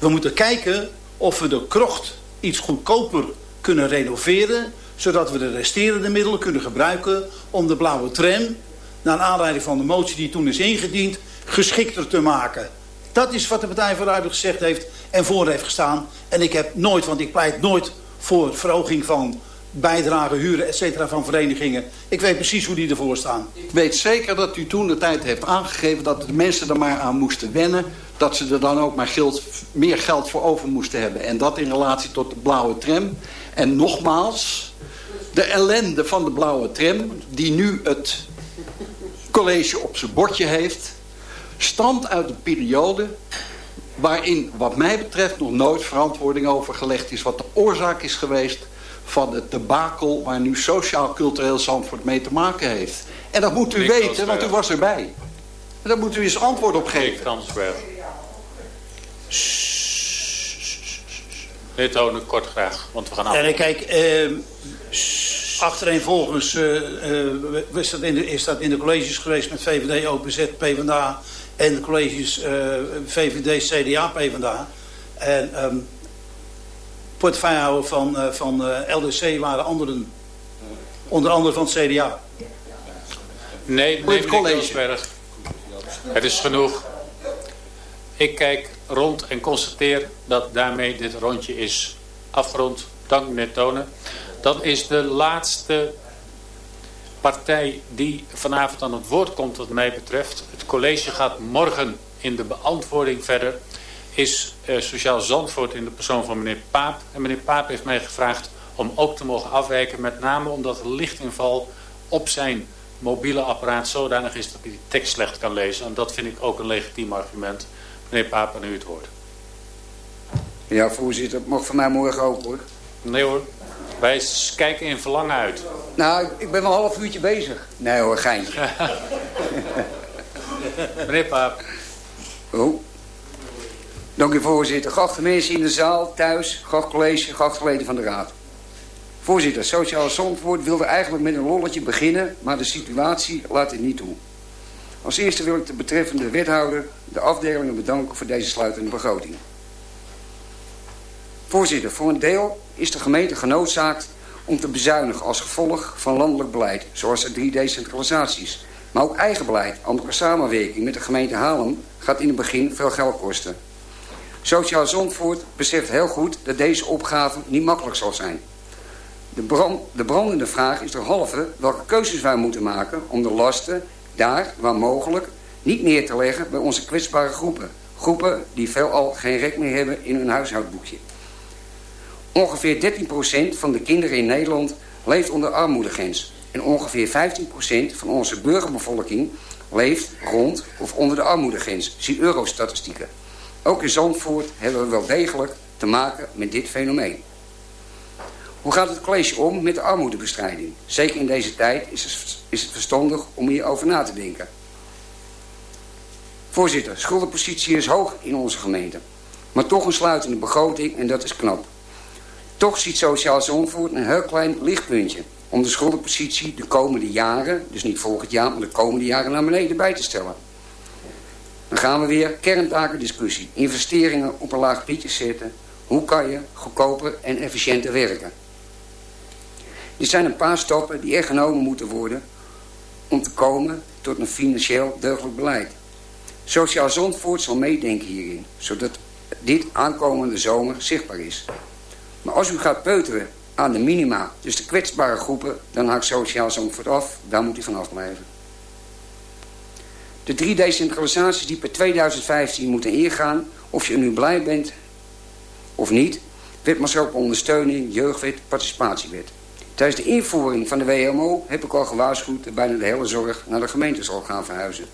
we moeten kijken of we de krocht iets goedkoper kunnen renoveren... zodat we de resterende middelen kunnen gebruiken om de blauwe tram... naar aanleiding van de motie die toen is ingediend geschikter te maken. Dat is wat de Partij voor de Arbeid gezegd heeft en voor heeft gestaan. En ik heb nooit, want ik pleit nooit voor verhoging van bijdragen, huren, et cetera, van verenigingen. Ik weet precies hoe die ervoor staan. Ik weet zeker dat u toen de tijd heeft aangegeven dat de mensen er maar aan moesten wennen. Dat ze er dan ook maar geld, meer geld voor over moesten hebben. En dat in relatie tot de blauwe tram. En nogmaals, de ellende van de blauwe tram, die nu het college op zijn bordje heeft stamt uit een periode waarin wat mij betreft nog nooit verantwoording over gelegd is... wat de oorzaak is geweest van het debakel waar nu sociaal-cultureel Zandvoort mee te maken heeft. En dat moet u weten, want u was erbij. En daar moet u eens antwoord op geven. Nee, Tonen, kort graag, want we gaan af. En kijk, eh, achtereenvolgens uh, is, dat in de, is dat in de colleges geweest met VVD, OPZ, PvdA en de colleges uh, VVD, CDA, PvdA. En um, portefeuillehouder van, uh, van eh, LDC waren anderen. Onder andere van het CDA. Nee, nee college. Het is genoeg. Ik kijk rond en constateer dat daarmee dit rondje is afgerond. Dank meneer Tonen. Dat is de laatste partij die vanavond aan het woord komt wat mij betreft. Het college gaat morgen in de beantwoording verder. Is uh, Sociaal Zandvoort in de persoon van meneer Paap. En meneer Paap heeft mij gevraagd om ook te mogen afwijken. Met name omdat de lichtinval op zijn mobiele apparaat zodanig is dat hij de tekst slecht kan lezen. En dat vind ik ook een legitiem argument. Meneer Paap, aan u het woord. Ja, voorzitter. Het mag van mij morgen ook hoor. Nee hoor. Wij kijken in verlangen uit. Nou, ik ben wel een half uurtje bezig. Nee hoor, geintje. Meneer Paap. Oh. Dank u voorzitter. Geachte mensen in de zaal, thuis, geacht college, geachte leden van de raad. Voorzitter, Sociaal Zandvoort wilde eigenlijk met een lolletje beginnen, maar de situatie laat het niet toe. Als eerste wil ik de betreffende wethouder, de afdelingen bedanken voor deze sluitende begroting. Voorzitter, voor een deel is de gemeente genoodzaakt om te bezuinigen als gevolg van landelijk beleid, zoals de drie decentralisaties. Maar ook eigen beleid, andere samenwerking met de gemeente Haarlem gaat in het begin veel geld kosten. Sociaal Zandvoort beseft heel goed dat deze opgave niet makkelijk zal zijn. De, brand, de brandende vraag is derhalve welke keuzes wij moeten maken om de lasten daar, waar mogelijk, niet neer te leggen bij onze kwetsbare groepen. Groepen die veelal geen rek meer hebben in hun huishoudboekje. Ongeveer 13% van de kinderen in Nederland leeft onder armoedegrens. En ongeveer 15% van onze burgerbevolking leeft rond of onder de armoedegrens. Zie eurostatistieken. Ook in Zandvoort hebben we wel degelijk te maken met dit fenomeen. Hoe gaat het college om met de armoedebestrijding? Zeker in deze tijd is het, verstandig om hierover na te denken. Voorzitter, schuldenpositie is hoog in onze gemeente. Maar toch een sluitende begroting en dat is knap. Toch ziet Sociaal Zandvoort een heel klein lichtpuntje... om de schuldenpositie de komende jaren, dus niet volgend jaar... maar de komende jaren naar beneden bij te stellen. Dan gaan we weer kerntaken discussie. Investeringen op een laag pitje zetten. Hoe kan je goedkoper en efficiënter werken? Dit zijn een paar stappen die er genomen moeten worden... om te komen tot een financieel deugdelijk beleid. Sociaal Zandvoort zal meedenken hierin... zodat dit aankomende zomer zichtbaar is. Maar als u gaat peuteren aan de minima, dus de kwetsbare groepen... dan haakt Sociaal Zandvoort af, daar moet u vanaf blijven. De drie decentralisaties die per 2015 moeten ingaan... of je nu blij bent of niet... wetmaatschappelijke ondersteuning, jeugdwet, participatiewet. Tijdens de invoering van de WMO heb ik al gewaarschuwd... dat bijna de hele zorg naar de gemeente zal gaan verhuizen.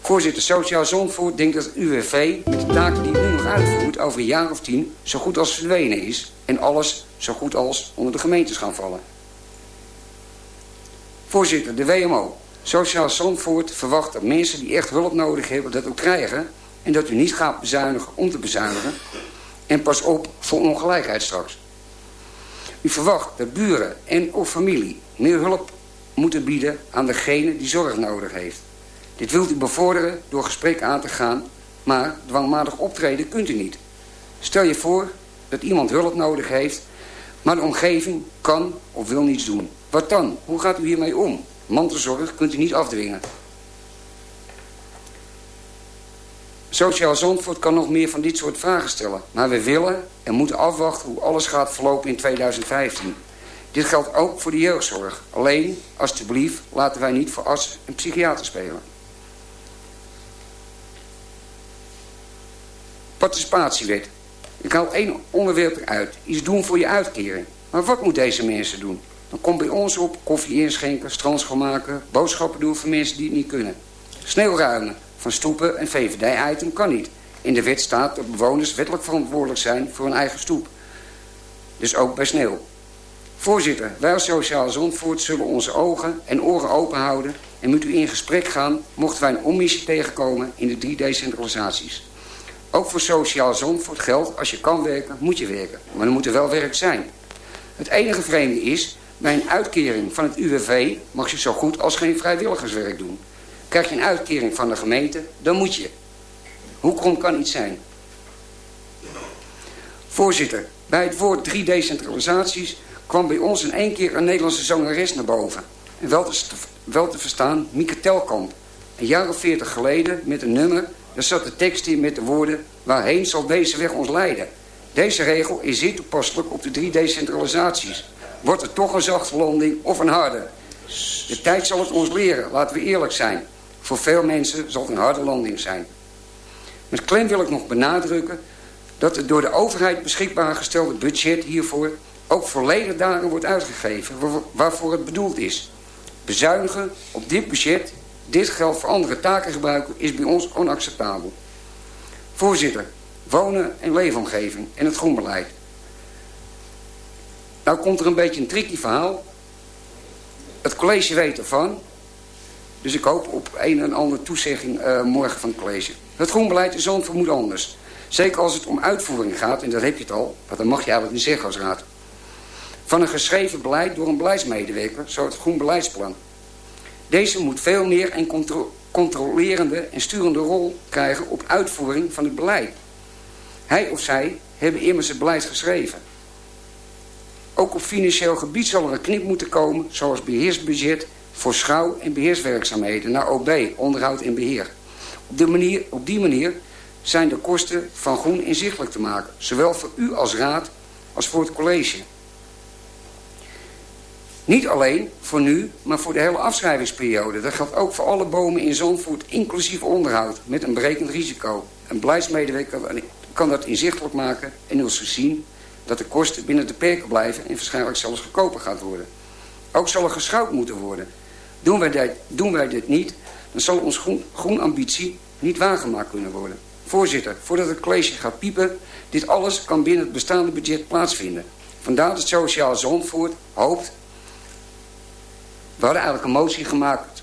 Voorzitter Sociaal Zandvoort denkt dat UWV met de taken die u nog uitvoert... over een jaar of tien zo goed als verdwenen is... en alles zo goed als onder de gemeentes gaan vallen. Voorzitter, de WMO. Sociaal Zandvoort verwacht dat mensen die echt hulp nodig hebben dat ook krijgen... en dat u niet gaat bezuinigen om te bezuinigen... en pas op voor ongelijkheid straks. U verwacht dat buren en of familie meer hulp moeten bieden aan degene die zorg nodig heeft. Dit wilt u bevorderen door gesprek aan te gaan, maar dwangmatig optreden kunt u niet. Stel je voor dat iemand hulp nodig heeft, maar de omgeving kan of wil niets doen. Wat dan? Hoe gaat u hiermee om? Mantelzorg kunt u niet afdwingen. Sociaal Zandvoort kan nog meer van dit soort vragen stellen. Maar we willen en moeten afwachten hoe alles gaat verlopen in 2015. Dit geldt ook voor de jeugdzorg. Alleen, alstublieft, laten wij niet voor arts en psychiater spelen. Participatiewet. Ik haal één onderwerp eruit. Iets doen voor je uitkering. Maar wat moeten deze mensen doen? Dan komt bij ons op koffie inschenken, strands maken... boodschappen doen voor mensen die het niet kunnen. Sneeuwruimen van stoepen en VVD-item kan niet. In de wet staat dat bewoners wettelijk verantwoordelijk zijn voor hun eigen stoep. Dus ook bij sneeuw. Voorzitter, wij als Sociaal Zandvoort zullen onze ogen en oren open houden... en met u in gesprek gaan mochten wij een omissie tegenkomen in de drie decentralisaties. Ook voor Sociaal Zandvoort geldt, als je kan werken, moet je werken. Maar er moet er wel werk zijn. Het enige vreemde is, bij een uitkering van het UWV mag je zo goed als geen vrijwilligerswerk doen. Krijg je een uitkering van de gemeente, dan moet je. Hoe krom kan iets zijn? Voorzitter, bij het woord drie decentralisaties kwam bij ons in één keer een Nederlandse zangeres naar boven. En wel te, wel te verstaan, Mieke Telkamp. Een jaar of veertig geleden met een nummer, daar zat de tekst in met de woorden... Waarheen zal deze weg ons leiden? Deze regel is zeer toepasselijk op de drie decentralisaties. Wordt het toch een zachte landing of een harde? De tijd zal het ons leren, laten we eerlijk zijn. Voor veel mensen zal het een harde landing zijn. Met klem wil ik nog benadrukken dat het door de overheid beschikbaar gestelde budget hiervoor ook volledig daarin wordt uitgegeven waarvoor het bedoeld is. Bezuinigen op dit budget, dit geld voor andere taken gebruiken, is bij ons onacceptabel. Voorzitter, wonen en leefomgeving en het groenbeleid. Nou komt er een beetje een tricky verhaal. Het college weet ervan. Dus ik hoop op een en andere toezegging uh, morgen van het college. Het groenbeleid in Zandvoort moet anders. Zeker als het om uitvoering gaat, en dat heb je het al. Maar dat mag je eigenlijk niet zeggen als raad. Van een geschreven beleid door een beleidsmedewerker, zo het groen beleidsplan. Deze moet veel meer een contro controlerende en sturende rol krijgen op uitvoering van het beleid. Hij of zij hebben immers het beleid geschreven. Ook op financieel gebied zal er een knip moeten komen, zoals beheersbudget voor schouw- en beheerswerkzaamheden naar OB, onderhoud en beheer. Op, manier, op die manier zijn de kosten van groen inzichtelijk te maken, zowel voor u als raad als voor het college. Niet alleen voor nu, maar voor de hele afschrijvingsperiode. Dat geldt ook voor alle bomen in Zandvoort, inclusief onderhoud, met een berekend risico. Een beleidsmedewerker kan dat inzichtelijk maken en ons zien dat de kosten binnen de perken blijven en waarschijnlijk zelfs goedkoper gaat worden. Ook zal er geschouwd moeten worden. Doen wij dit, doen wij dit niet, dan zal ons groen, groenambitie niet waargemaakt kunnen worden. Voorzitter, voordat het college gaat piepen, dit alles kan binnen het bestaande budget plaatsvinden. Vandaar dat Sociaal Zandvoort hoopt... We hadden eigenlijk een motie gemaakt,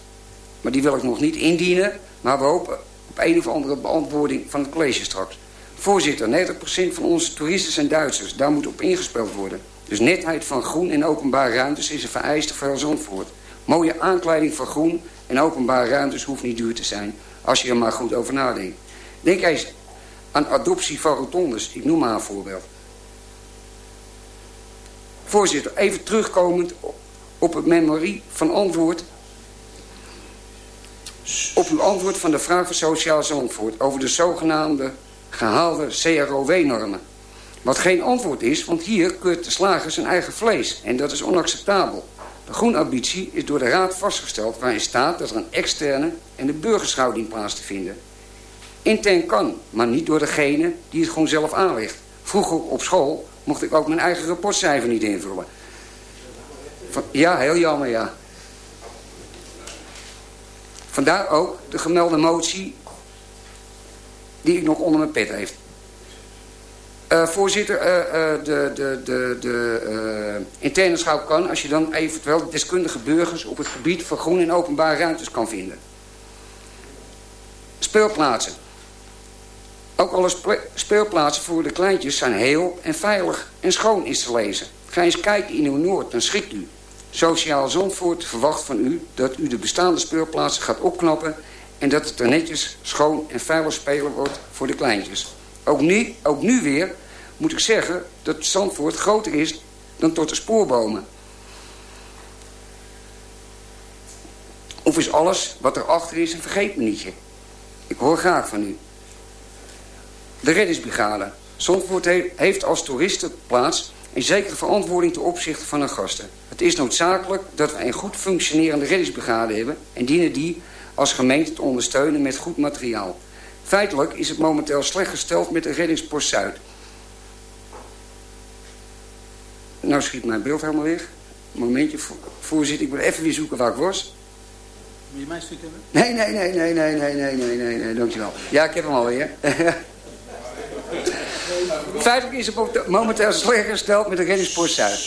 maar die wil ik nog niet indienen. Maar we hopen op een of andere beantwoording van het college straks. Voorzitter, 90% van onze toeristen zijn Duitsers. Daar moet op ingespeeld worden. Dus netheid van groen en openbare ruimtes is een vereiste voor Zandvoort. Mooie aankleiding van groen en openbare ruimtes hoeft niet duur te zijn... als je er maar goed over nadenkt. Denk eens aan adoptie van rotondes. Ik noem maar een voorbeeld. Voorzitter, even terugkomend op het memorie van antwoord... op uw antwoord van de vraag van Sociaal Zandvoort... over de zogenaamde gehaalde CROW-normen. Wat geen antwoord is, want hier keurt de slager zijn eigen vlees. En dat is onacceptabel. De groenambitie is door de Raad vastgesteld... waarin staat dat er een externe en de burgerschouw dient plaats te vinden. Intern kan, maar niet door degene die het gewoon zelf aanlegt. Vroeger op school mocht ik ook mijn eigen rapportcijfer niet invullen. Van, ja, heel jammer, ja. Vandaar ook de gemelde motie die ik nog onder mijn pet heeft. Uh, voorzitter, uh, uh, de, de, de, de interne schouw kan als je dan eventueel deskundige burgers op het gebied van groen en openbare ruimtes kan vinden. Speelplaatsen. Ook alle speelplaatsen voor de kleintjes zijn heel en veilig en schoon is te lezen. Ga eens kijken in uw Noord, dan schrikt u. Sociaal Zandvoort verwacht van u dat u de bestaande speelplaatsen gaat opknappen... en dat het er netjes, schoon en veilig spelen wordt voor de kleintjes. Ook nu, ook nu weer moet ik zeggen dat Zandvoort groter is dan tot de spoorbomen. Of is alles wat erachter is een vergeetmenietje? Ik hoor graag van u. De reddingsbrigade. Zandvoort heeft als toeristenplaats een zekere verantwoording ten opzichte van hun gasten. Het is noodzakelijk dat we een goed functionerende reddingsbrigade hebben... en dienen die als gemeente te ondersteunen met goed materiaal. Feitelijk is het momenteel slecht gesteld met de reddingspost Zuid. Nou schiet mijn beeld helemaal weg. Momentje, voorzitter, ik moet even weer zoeken waar ik was. Wil je mijn stuk hebben? Nee, nee, nee, nee, nee, nee, nee, nee, nee, nee, dankjewel. Ja, ik heb hem alweer. Feitelijk is het momenteel slecht gesteld met de reddingspost Zuid.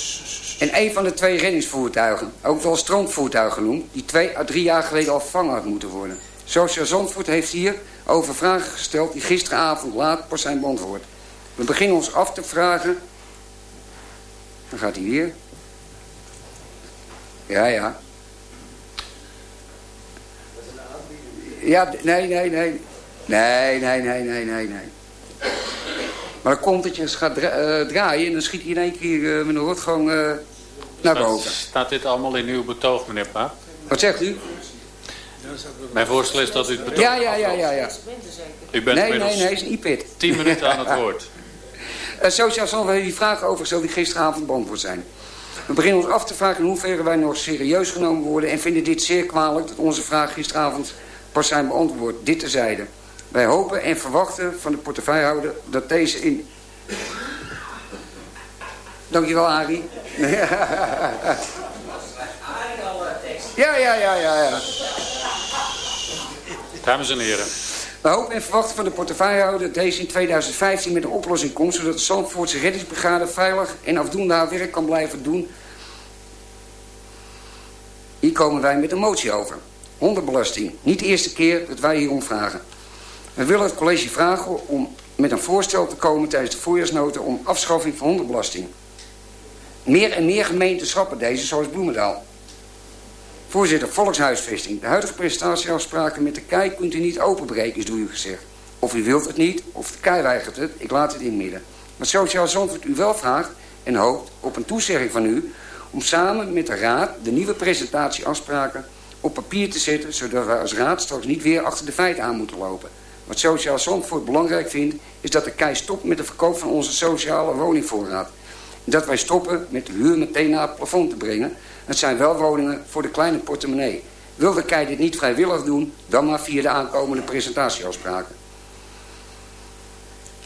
En een van de twee reddingsvoertuigen, ook wel stroomvoertuig genoemd... die twee à drie jaar geleden al vervangen had moeten worden. Social Zandvoort heeft hier over vragen gesteld... die gisteravond laat pas zijn beantwoord. We beginnen ons af te vragen... Dan gaat hij weer. Ja, ja. Ja, nee, nee, nee. Nee, nee, nee, nee, nee, nee. Maar dan komt dat je gaat dra uh, draaien en dan schiet hij in één keer uh, met een rotgang uh, naar boven. Staat dit allemaal in uw betoog, meneer Pa? Wat zegt u? Mijn voorstel is dat u het betoog Ja, ja, ja, ja. ja. U bent nee, nee, nee, is een IPIT. Tien minuten aan het woord. uh, Sociaal zal die vragen over zo die gisteravond beantwoord zijn. We beginnen ons af te vragen in hoeverre wij nog serieus genomen worden... en vinden dit zeer kwalijk dat onze vraag gisteravond pas zijn beantwoord. Dit terzijde. Wij hopen en verwachten van de portefeuillehouder dat deze in... Dankjewel, Arie. ja, ja, ja, ja, ja. Dames en heren. We hopen en verwachten van de portefeuillehouder dat deze in 2015 met een oplossing komt... zodat de Zandvoortse reddingsbrigade veilig en afdoende haar werk kan blijven doen. Hier komen wij met een motie over. Hondenbelasting. Niet de eerste keer dat wij hierom vragen. We willen het college vragen om met een voorstel te komen tijdens de voorjaarsnota... om afschaffing van hondenbelasting. Meer en meer gemeenten schrappen deze, zoals Bloemendaal. Voorzitter, volkshuisvesting. De huidige presentatieafspraken met de KEI kunt u niet openbreken, is door u gezegd. Of u wilt het niet, of de KEI weigert het, ik laat het in midden. Maar Sociaal Zandvoort u wel vraagt en hoopt op een toezegging van u... om samen met de Raad de nieuwe presentatieafspraken op papier te zetten... zodat wij als Raad straks niet weer achter de feiten aan moeten lopen. Wat Sociaal Zandvoort belangrijk vindt... is dat de KEI stopt met de verkoop van onze sociale woningvoorraad. Dat wij stoppen met de huur meteen naar het plafond te brengen... Het zijn wel woningen voor de kleine portemonnee. Wil de KEI dit niet vrijwillig doen, dan maar via de aankomende presentatieafspraken.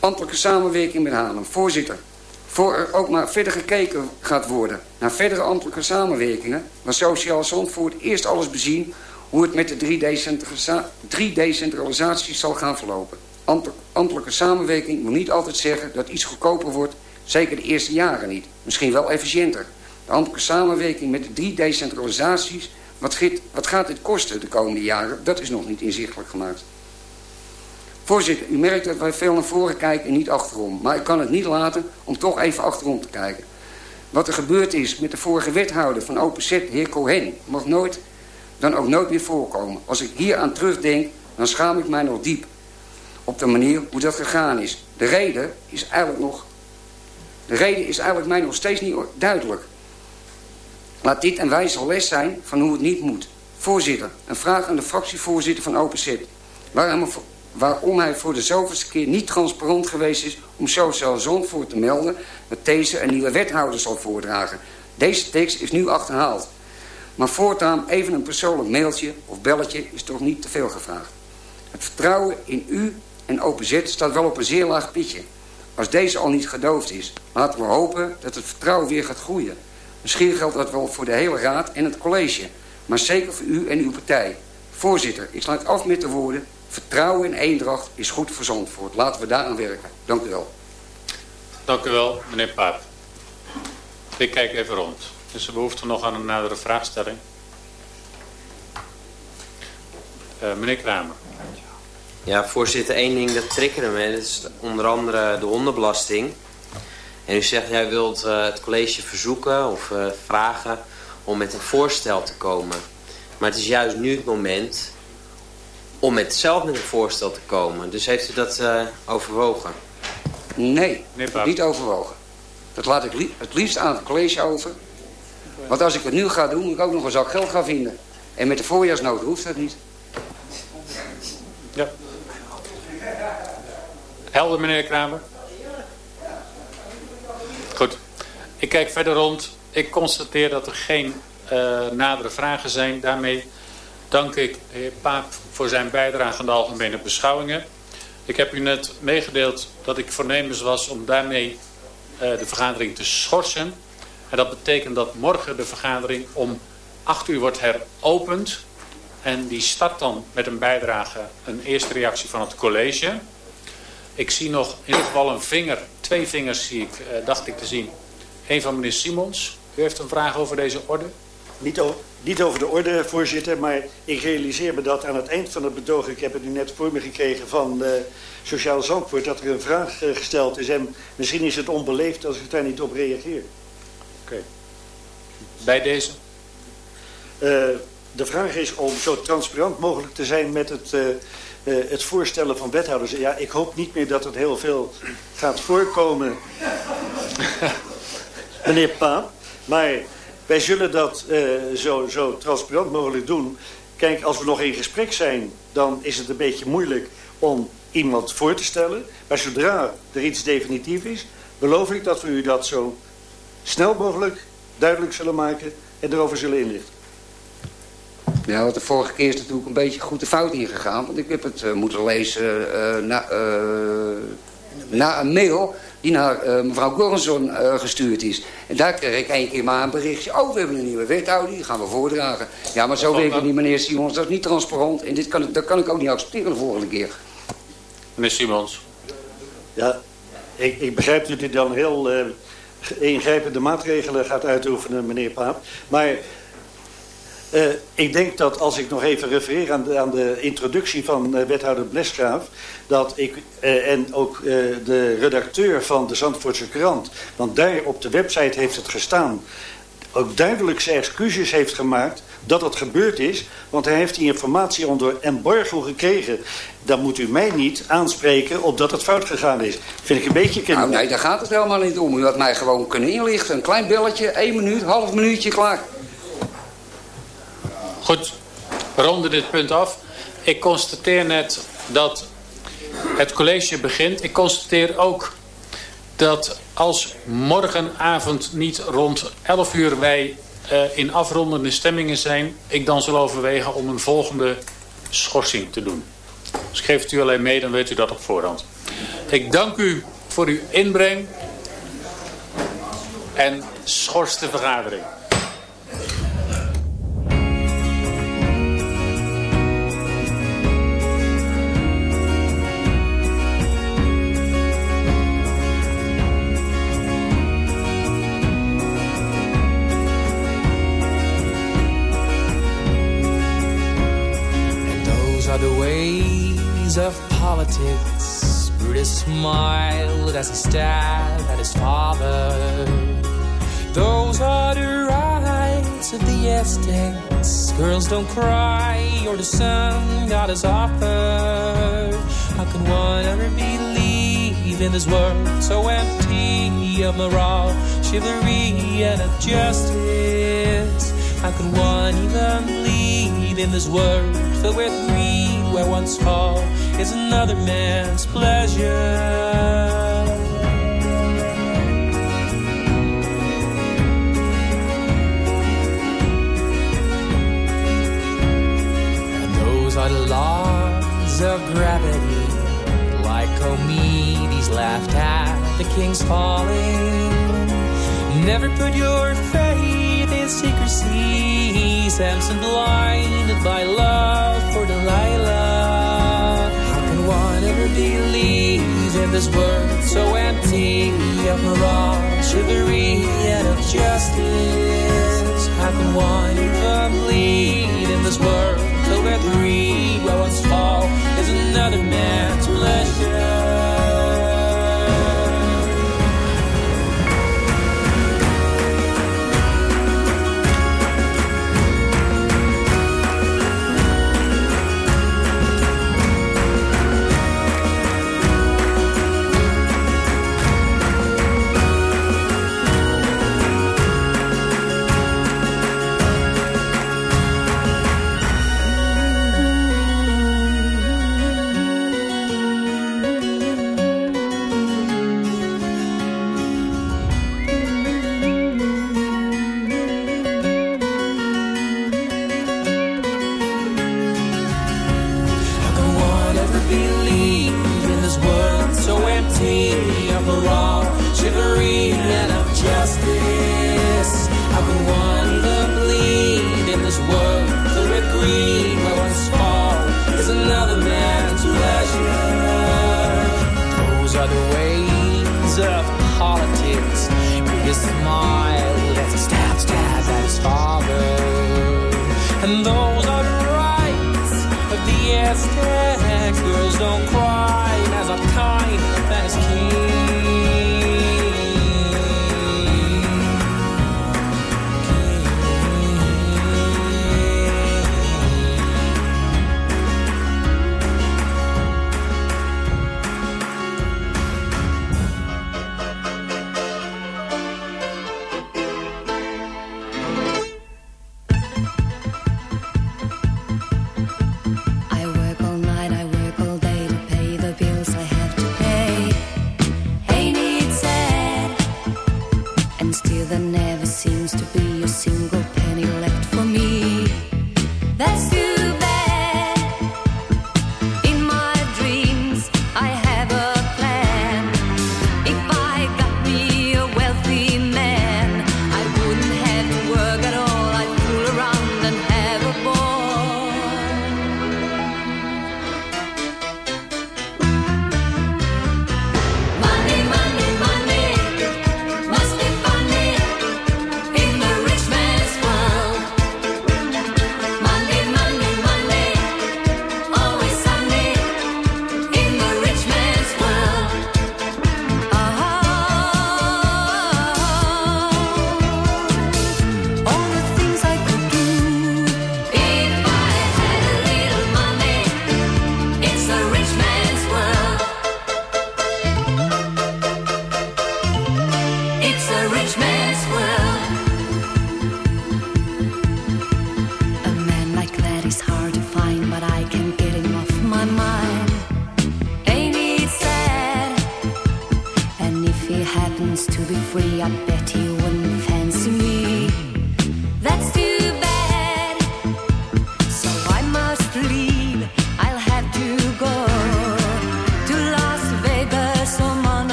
Ambtelijke samenwerking met Haarlem. Voorzitter, voor er ook maar verder gekeken gaat worden naar verdere ambtelijke samenwerkingen, waar Sociaal Zandvoort eerst alles bezien hoe het met de drie, decentralisa drie decentralisaties zal gaan verlopen. Ambtelijke samenwerking wil niet altijd zeggen dat iets goedkoper wordt, zeker de eerste jaren niet. Misschien wel efficiënter. De ambtelijke samenwerking met de drie decentralisaties. Wat, wat gaat dit kosten de komende jaren? Dat is nog niet inzichtelijk gemaakt. Voorzitter, u merkt dat wij veel naar voren kijken en niet achterom. Maar ik kan het niet laten om toch even achterom te kijken. Wat er gebeurd is met de vorige wethouder van OPZ, heer Cohen, mag nooit, dan ook nooit meer voorkomen. Als ik hier aan terugdenk, dan schaam ik mij nog diep. Op de manier hoe dat gegaan is. De reden is eigenlijk nog... De reden is eigenlijk mij nog steeds niet duidelijk. Laat dit een wijze les zijn van hoe het niet moet. Voorzitter, een vraag aan de fractievoorzitter van OPZ. Waarom, waarom hij voor de zoveelste keer niet transparant geweest is... om Sociaal Zandvoort te melden dat deze een nieuwe wethouder zal voordragen. Deze tekst is nu achterhaald. Maar voortaan even een persoonlijk mailtje of belletje is toch niet te veel gevraagd. Het vertrouwen in u en OPZ staat wel op een zeer laag pitje. Als deze al niet gedoofd is, laten we hopen dat het vertrouwen weer gaat groeien. Misschien geldt dat wel voor de hele raad en het college. Maar zeker voor u en uw partij. Voorzitter, ik sluit af met de woorden... Vertrouwen in eendracht is goed voor Zandvoort. Laten we daaraan werken. Dank u wel. Dank u wel, meneer Paap. Ik kijk even rond. Is er behoefte nog aan een nadere vraagstelling? Uh, meneer Kramer. Ja, voorzitter, één ding dat triggerde me. Dat is onder andere de hondenbelasting. En u zegt, jij wilt uh, het college verzoeken of uh, vragen om met een voorstel te komen. Maar het is juist nu het moment om met, zelf met een voorstel te komen. Dus heeft u dat uh, overwogen? Nee, niet overwogen. Dat laat ik li het liefst aan het college over. Want als ik het nu ga doen, moet ik ook nog een zak geld gaan vinden. En met de voorjaarsnood hoeft dat niet. Ja. Helder, meneer Kramer. Goed. Ik kijk verder rond. Ik constateer dat er geen uh, nadere vragen zijn. Daarmee dank ik de heer Paap voor zijn bijdrage aan de algemene beschouwingen. Ik heb u net meegedeeld dat ik voornemens was om daarmee uh, de vergadering te schorsen. En dat betekent dat morgen de vergadering om 8 uur wordt heropend. En die start dan met een bijdrage, een eerste reactie van het college. Ik zie nog in ieder geval een vinger, twee vingers zie ik, uh, dacht ik te zien. Eén van meneer Simons. U heeft een vraag over deze orde? Niet, niet over de orde, voorzitter, maar ik realiseer me dat aan het eind van het betoog... ik heb het nu net voor me gekregen van uh, Sociaal Zandvoort... dat er een vraag uh, gesteld is en misschien is het onbeleefd als ik daar niet op reageer. Okay. Bij deze? de vraag is om zo transparant mogelijk te zijn met het uh, het voorstellen van wethouders. Ja, ik hoop niet meer dat het heel veel gaat voorkomen, meneer Paap. Maar wij zullen dat zo, zo transparant mogelijk doen. Kijk, als we nog in gesprek zijn, dan is het een beetje moeilijk om iemand voor te stellen. Maar zodra er iets definitief is, beloof ik dat we u dat zo snel mogelijk duidelijk zullen maken en erover zullen inlichten. Ja, want de vorige keer is natuurlijk een beetje goed de fout ingegaan. Want ik heb het uh, moeten lezen uh, na, uh, na, een mail die naar mevrouw Goranson gestuurd is. En daar kreeg ik één keer maar een berichtje. Oh, we hebben een nieuwe wethouder, die gaan we voordragen. Ja, maar zo werkt het niet, meneer Simons. Dat is niet transparant. En dit kan, dat kan ik ook niet accepteren de volgende keer. Meneer Simons. Ja, ik, ik begrijp dat u dan heel uh, ingrijpende maatregelen gaat uitoefenen, meneer Paap. Maar uh, ik denk dat als ik nog even refereer aan de, aan de introductie van uh, wethouder Blesgraaf... dat ik, uh, en ook de redacteur van de Zandvoortse krant... want daar op de website heeft het gestaan... ook duidelijk zijn excuses heeft gemaakt dat het gebeurd is. Want hij heeft die informatie onder embargo gekregen. Dan moet u mij niet aanspreken op dat het fout gegaan is. Vind ik een beetje kinderlijk. Nou nee, daar gaat het helemaal niet om. U had mij gewoon kunnen inlichten. Een klein belletje, één minuut, half minuutje, klaar. Goed, we ronden dit punt af. Ik constateer net dat het college begint. Ik constateer ook dat als morgenavond niet rond 11 uur wij uh, in afrondende stemmingen zijn... ik dan zal overwegen om een volgende schorsing te doen. Dus ik geef het u alleen mee, dan weet u dat op voorhand. Ik dank u voor uw inbreng en schors de vergadering. Of politics. Brutus smiled as he stabbed at his father. Those are the rights of the Aztecs. Girls don't cry, or the sun God has offered. How can one ever believe in this world so empty of moral, chivalry, and of justice? How can one even believe in this world filled with greed, where one's fall is another man's pleasure? Are the laws of gravity, like Comedes laughed at the king's falling. Never put your faith secrecy. Samson blinded by love for Delilah. How can one ever believe in this world so empty of moral chivalry and of justice? How can one lead in this world so where one's fall is another man's pleasure?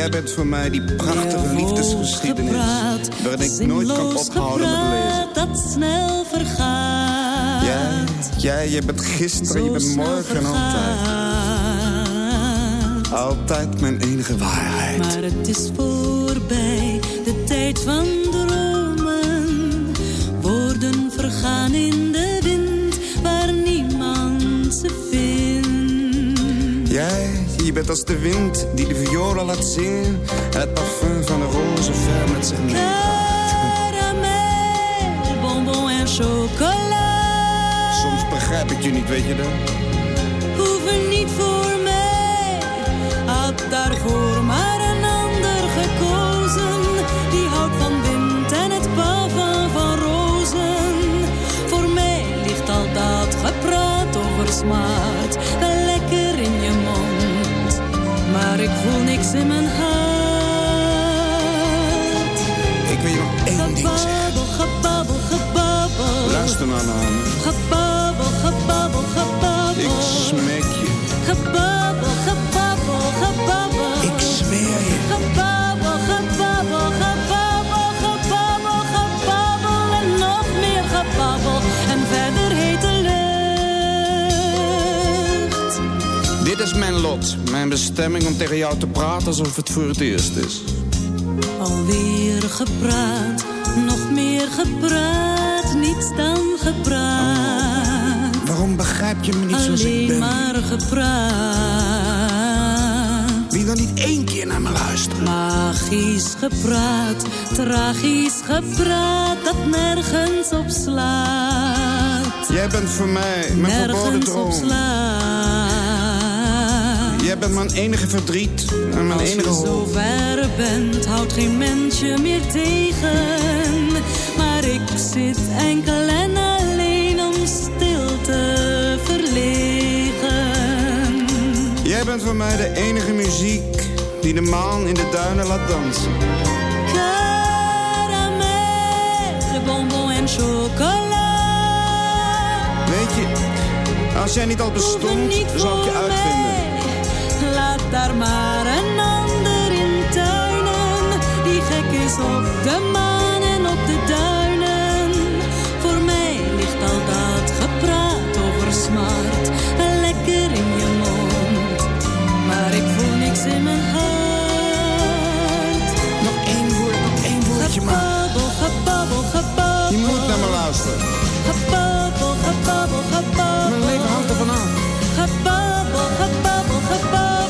Jij bent voor mij die prachtige liefdesgeschiedenis... waarin ik nooit kan ophouden met lezen. dat snel vergaat. Jij, jij, je bent gisteren, je bent morgen en altijd. Altijd mijn enige waarheid. Maar het is voorbij, de tijd van dromen. Woorden vergaan in de wind, waar niemand ze je bent als de wind die de violen laat zingen... en het parfum van de roze ver met zich. Caramel, bonbon en chocola. Soms begrijp ik je niet, weet je dat? Hoeven niet voor mij, had daarvoor maar een ander gekozen. Die houdt van wind en het parfum van rozen. Voor mij ligt al dat gepraat over smaad voel niks in mijn hart. Ik wil je nog één ding zeggen. Gebabbel, gebabbel, gebabbel. Luister nou naar me. Gebabbel, gebabbel, Dit is mijn lot, mijn bestemming om tegen jou te praten alsof het voor het eerst is. Alweer gepraat, nog meer gepraat. Niets dan gepraat. Waarom begrijp je me niet zoals ik Alleen ben? maar gepraat. Wil je dan niet één keer naar me luisteren? Magisch gepraat, tragisch gepraat, dat nergens op slaat. Jij bent voor mij mijn verboden Nergens op slaat. Bent mijn enige verdriet en mijn Als enige je zo ver bent, houdt geen mensje meer tegen. Maar ik zit enkel en alleen om stil te verlegen. Jij bent voor mij de enige muziek die de maan in de duinen laat dansen. Caramel, bonbon en chocola. Weet je, als jij niet al bestond, zou ik je uitvinden. Daar maar een ander in tuinen. Die gek is op de maan en op de duinen. Voor mij ligt al dat gepraat over smart. Lekker in je mond. Maar ik voel niks in mijn hart. Nog één woord, nog één woordje maar. Gebabbel, gebabbel, gebabbel. Je moet naar me luisteren. Gebabbel, gebabbel, gebabbel. Mijn leven hangt ervan af. Gebabbel, gebabbel, gebabbel. Gebabbel,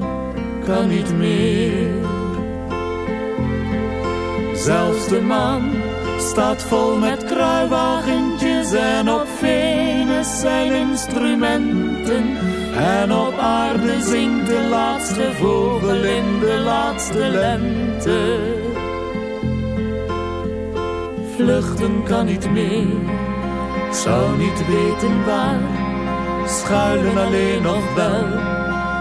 kan niet meer. Zelfs de maan staat vol met kruiwagentjes en op Venus zijn instrumenten. En op aarde zingt de laatste vogel in de laatste lente. Vluchten kan niet meer, zou niet weten waar. Schuilen alleen nog wel,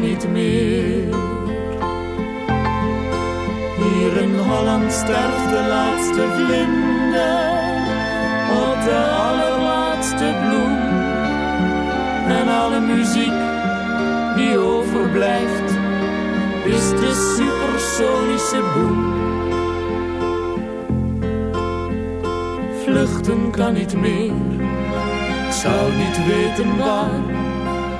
niet meer. Hier in Holland sterft de laatste vlinder op de allerlaatste bloem. En alle muziek die overblijft is de supersonische boem. Vluchten kan niet meer, ik zou niet weten waar